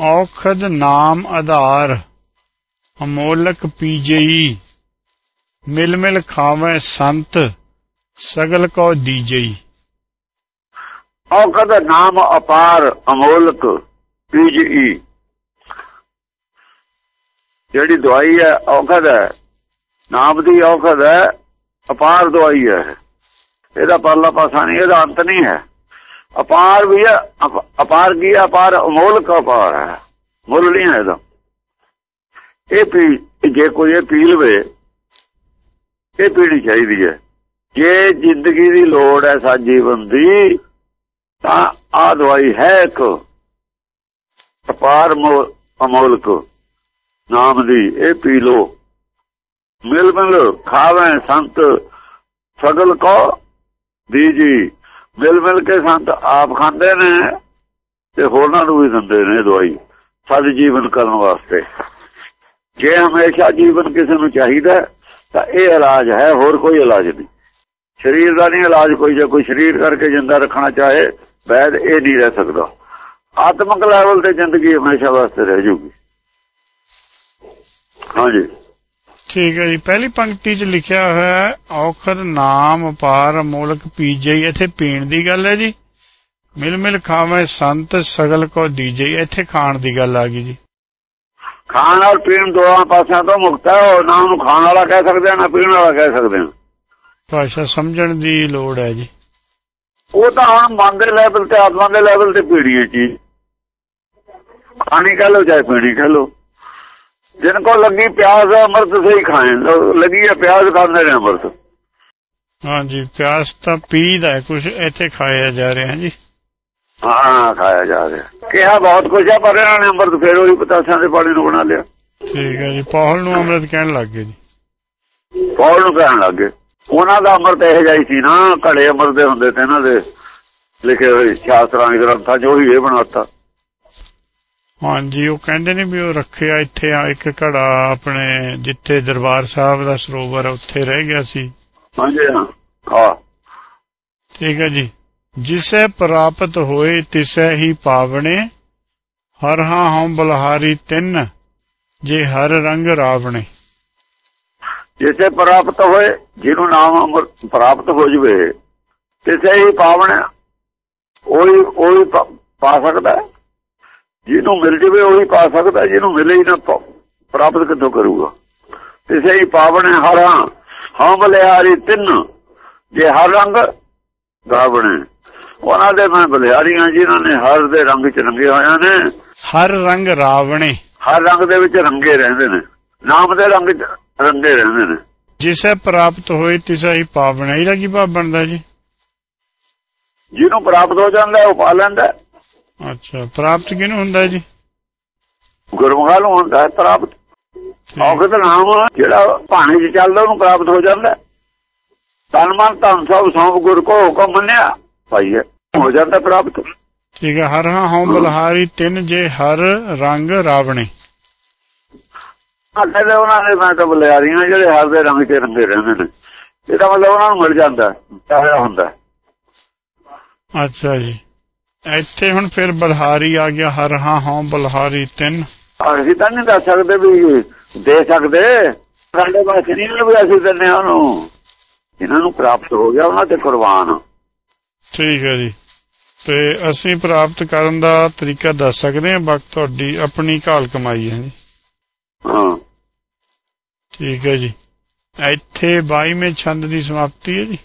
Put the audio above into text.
ਔਖਦ ਨਾਮ ਆਧਾਰ, ਅਮੋਲਕ ਪੀਜਈ ਮਿਲ ਮਿਲ ਖਾਵੇ ਸੰਤ, ਸਗਲ ਕੋ ਦੀਜਈ ਔਖਦ ਨਾਮ ਅਪਾਰ, ਅਮੋਲਕ ਪੀਜੀ ਜਿਹੜੀ ਦਵਾਈ ਹੈ, ਔਖਦ ਹੈ। ਨਾਮ ਦੀ ਔਖਦ ਹੈ, ਅਪਾਰ ਦਵਾਈ ਹੈ। ਇਹਦਾ ਪਰਲਾ ਪਾਸਾ ਨਹੀਂ, ਇਹਦਾ ਅੰਤ ਨਹੀਂ ਹੈ। ਅਪਾਰ ਵੀ ਹੈ ਅਪਾਰ ਕੀ ਹੈ? ਅਪਾਰ ਅਮੋਲਕ ਅਪਾਰ ਹੈ। ਮੁੱਲ ਨਹੀਂ ਹੈ ਇਹਦਾ। ਇਹ ਪੀ, ਜੇ ਕੋਈ ਇਹ ਪੀ ਲਵੇ, ਇਹ ਪੀਣੀ ਚਾਹੀਦੀ ਹੈ। ਜੇ ਜ਼ਿੰਦਗੀ ਦੀ ਲੋੜ ਹੈ ਸਾ ਜੀਵਨ ਦੀ ਤਾਂ ਆ ਦਵਾਈ ਹੈ ਇੱਕ। ਅਪਾਰ ਅਮੋਲਕ ਨਾਮ ਦੀ ਇਹ ਪੀ ਲੋ ਮਿਲ ਮਿਲ ਖਾਵੇਂ ਸੰਤ ਸਗਲ ਕੋ ਦੀਜੀ ਮਿਲ ਮਿਲ ਕੇ ਸੰਤ ਆਪ ਖਾਂਦੇ ਨੇ ਤੇ ਹੋਰਨਾਂ ਨੂੰ ਵੀ ਦਿੰਦੇ ਨੇ ਦਵਾਈ ਸਦ ਜੀਵਨ ਕਰਨ ਵਾਸਤੇ। ਜੇ ਹਮੇਸ਼ਾ ਜੀਵਨ ਕਿਸੇ ਨੂੰ ਚਾਹੀਦਾ ਤਾਂ ਇਹ ਇਲਾਜ ਹੈ, ਹੋਰ ਕੋਈ ਇਲਾਜ ਨਹੀਂ। ਸਰੀਰ ਦਾ ਨਹੀਂ ਇਲਾਜ, ਕੋਈ ਜੇ ਕੋਈ ਸਰੀਰ ਕਰਕੇ ਜਿੰਦਾ ਰੱਖਣਾ ਚਾਹੇ, ਵੈਦ ਇਹ ਨਹੀਂ ਰਹਿ ਸਕਦਾ। ਆਤਮਿਕ ਲੈਵਲ ਤੇ ਜ਼ਿੰਦਗੀ ਹਮੇਸ਼ਾ ਵਾਸਤੇ ਰਹਿ ਜੂਗੀ। ਹਾਂਜੀ। ਠੀਕ ਹੈ ਜੀ। ਪਹਿਲੀ ਪੰਕਤੀ 'ਚ ਲਿਖਿਆ ਹੋਇਆ ਹੈ ਔਖਦ ਨਾਮ ਅਪਾਰ ਅਮੋਲਕ ਪੀਜਈ ਇੱਥੇ ਪੀਣ ਦੀ ਗੱਲ ਹੈ ਜੀ। ਮਿਲ ਮਿਲ ਖਾਵੇਂ ਸੰਤ ਸਗਲ ਕੋ ਦੀਜਈ ਇੱਥੇ ਖਾਣ ਦੀ ਗੱਲ ਆ ਗਈ ਜੀ। ਖਾਣ ਔਰ ਪੀਣ ਦੋਹਾਂ ਪਾਸਿਆਂ ਤੋਂ ਮੁਕਤ ਹੈ ਉਹ ਨਾ ਉਹਨੂੰ ਖਾਣ ਵਾਲਾ ਕਹਿ ਸਕਦੇ ਆ ਨਾ ਪੀਣ ਵਾਲਾ ਕਹਿ ਸਕਦੇ ਆ। ਭਾਸ਼ਾ ਸਮਝਣ ਦੀ ਲੋੜ ਹੈ ਜੀ। ਉਹ ਤਾਂ ਹੁਣ ਮਨ ਦੇ ਲੈਵਲ ਤੇ ਆਤਮਾ ਦੇ ਲੈਵਲ ਤੇ ਪੀੜੀ ਹੈ ਚੀਜ਼ ਖਾਣੀ ਕਹ ਲੋ ਚਾਹੇ ਪੀਣੀ ਕਹ ਲੋ ਜਿਨ ਕੋ ਲੱਗੀ ਪਿਆਸ ਅੰਮ੍ਰਿਤ ਸਹੀ ਲੋ- ਲੱਗੀ ਹੈ ਪਿਆਸ ਖਾਂਦੇ ਨੇ ਅੰਮ੍ਰਿਤ। ਹਾਂਜੀ ਪਿਆਸ ਤਾਂ ਪੀਦਾ ਹੈ ਕੁਝ ਇੱਥੇ ਖਾਇਆ ਜਾ ਰਿਹਾ ਜੀ ਹਾਂ ਖਾਇਆ ਜਾ ਰਿਹਾ। ਕਿਹਾ ਬਹੁਤ ਕੁਝ ਹੈ ਪਰ ਇਹਨਾਂ ਨੇ ਅੰਮ੍ਰਿਤ ਫੇਰ ਉਹੀ ਪਤਾਸਾਂ ਦੇ ਪਾਣੀ ਨੂੰ ਬਣਾ ਲਿਆ। ਠੀਕ ਹੈ ਜੀ ਪੌਲ ਨੂੰ ਅੰਮ੍ਰਿਤ ਕਹਿਣ ਲੱਗ ਗਏ ਜੀ। ਪੌਲ ਨੂੰ ਕਹਿਣ ਲੱਗੇ ਉਹਨਾਂ ਦਾ ਅੰਮ੍ਰਿਤ ਇਹ ਜਾਈ ਸੀ ਨਾ ਘੜੇ ਅੰਮ੍ਰਿਤ ਦੇ ਹੁੰਦੇ ਤੇ ਇਹਨਾਂ ਦੇ ਲਿਖੇ ਹੋਏ ਸ਼ਾਸਤਰਾਂ ਦੇ ਗ੍ਰੰਥਾਂ 'ਚ ਉਹੀ ਇਹ ਬਣਾਤਾ। ਹਾਂਜੀ ਉਹ ਕਹਿੰਦੇ ਨੇ ਵੀ ਉਹ ਰੱਖਿਆ ਇੱਥੇ ਆ ਇੱਕ ਘੜਾ ਆਪਣੇ ਜਿੱਥੇ ਦਰਬਾਰ ਸਾਹਿਬ ਦਾ ਸਰੋਵਰ ਉੱਥੇ ਰਹਿ ਗਿਆ ਸੀ। ਹਾਂਜੀ ਹਾਂ। ਠੀਕ ਹੈ ਜੀ। ਜਿਸੇ ਪ੍ਰਾਪਤ ਹੋਏ ਤਿਸੈ ਹੀ ਪਾਵਣੇ ਹਰ ਹਾਂ ਹਉ ਬਲਹਾਰੀ ਤਿੰਨ ਜੇ ਹਰ ਰੰਗ ਰਾਵਣੇ। ਜਿਸੇ ਪ੍ਰਾਪਤ ਹੋਏ ਜਿਹਨੂੰ ਨਾਮ ਪ੍ਰਾਪਤ ਹੋ ਜਵੇ ਤਿਸੇ ਹੀ ਪਾਵਨ ਉਹੀ ਉਹੀ ਪ- ਪਾ ਸਕਦਾ ਹੈ। ਜਿਹਨੂੰ ਮਿਲ ਜਵੇ ਉਹੀ ਪਾ ਸਕਦਾ ਜਿਹਨੂੰ ਮਿਲੇ ਹੀ ਨਾ ਪ੍ਰਾਪਤ ਕਿੱਥੋਂ ਕਰੂਗਾ? ਤਿਸੇ ਹੀ ਪਾਵਨ ਹਰਾਂ ਹਾਂ। ਬਲਿਆਰੀ ਤਿੰਨ ਜੇ ਹਰ ਰੰਗ ਗਾਵਣੇ ਉਹਨਾਂ ਦੇ ਮੈਂ ਬਲਿਆਰੀਆਂ ਜਿਨ੍ਹਾਂ ਨੇ ਹਰ ਦੇ ਰੰਗ ਚ ਰੰਗੇ ਹੋਇਆ ਨੇ। ਹਰ ਰੰਗ ਰਾਵਣੇ ਹਰ ਰੰਗ ਦੇ ਵਿੱਚ ਰੰਗੇ ਰਹਿੰਦੇ ਨੇ। ਨਾਮ ਦੇ ਰੰਗ ਚ ਰੰਗੇ ਰਹਿੰਦੇ ਨੇ। ਜਿਸੇ ਪ੍ਰਾਪਤ ਹੋਏ ਤਿਸੈ ਹੀ ਪਾਵਣੇ ਇਹਦਾ ਕੀ ਭਾਵ ਬਣਦਾ ਜੀ? ਜਿਹਨੂੰ ਪ੍ਰਾਪਤ ਹੋ ਜਾਂਦਾ ਉਹ ਪਾ ਲੈਂਦਾ। ਅੱਛਾ ਪ੍ਰਾਪਤ ਕਿਹਨੂੰ ਹੁੰਦਾ ਜੀ ਗੁਰਮੁਖਾਂ ਨੂੰ ਹੁੰਦਾ ਹੈ ਪ੍ਰਾਪਤ। ਔਖਦ ਨਾਮ ਜਿਹੜਾ ਭਾਣੇ 'ਚ ਚੱਲਦਾ ਉਹਨੂੰ ਪ੍ਰਾਪਤ ਹੋ ਜਾਂਦਾ। ਤਨ ਮਨ ਧਨ ਸਭ ਸੌਂਪ ਗੁਰ ਕੋ ਹੁਕਮ ਮੰਨਿਆ ਭਾਈ ਹੈ, ਜਾਂਦਾ ਪ੍ਰਾਪਤ ਠੀਕ ਹੈ ਹਰ ਹਾਂ ਹਉ ਬਲਹਾਰੀ ਤਿੰਨ ਜੇ ਹਰ ਰੰਗ ਰਾਵਣੇ ਅੱਗੇ ਦੇ ਉਹਨਾਂ ਨੇ ਮੈਂ ਤਾਂ ਬਲਿਆਰੀਆਂ ਜਿਹੜੇ ਹਰ ਦੇ ਰੰਗ 'ਚ ਰੰਗੇ ਰਹਿੰਦੇ ਨੇ ਇਹਦਾ ਮਤਲਬ ਉਹਨਾਂ ਨੂੰ ਮਿਲ ਜਾਂਦਾ ਚਾਹਿਆ ਹੁੰਦਾ। ਅੱਛਾ ਜੀ ਇੱਥੇ ਹੁਣ ਫਿਰ ਬਲਹਾਰੀ ਆ ਗਿਆ ਹਰ ਹਾਂ ਹਉ ਬਲਹਾਰੀ ਤਿੰਨ। ਅਸੀਂ ਤਾਂ ਨਹੀਂ ਦੱਸ ਸਕਦੇ ਵੀ ਦੇ ਸਕਦੇ। ਸਾਡੇ ਪਾਸ ਨਹੀਂ ਅਸੀਂ ਦਿੰਦੇ ਹਾਂ ਉਹਨੂੰ। ਇਹਨਾਂ ਨੂੰ ਪ੍ਰਾਪਤ ਹੋ ਗਿਆ ਉਹਨਾਂ ਤੇ ਕੁਰਬਾਨ। ਠੀਕ ਹੈ ਜੀ। ਤੇ ਅਸੀਂ ਪ੍ਰਾਪਤ ਕਰਨ ਦਾ ਤਰੀਕਾ ਦੱਸ ਸਕਦੇ ਹਾਂ ਬਾਕੀ ਤੁਹਾਡੀ ਆਪਣੀ ਕਾਲ ਕਮਾਈ ਹੈ ਜੀ। ਹਾਂ। ਠੀਕ ਹੈ ਜੀ। ਇੱਥੇ 22ਵੇਂ ਛੰਦ ਦੀ ਸਮਾਪਤੀ ਹੈ ਜੀ।